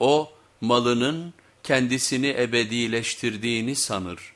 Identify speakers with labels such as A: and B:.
A: O malının kendisini ebedileştirdiğini sanır.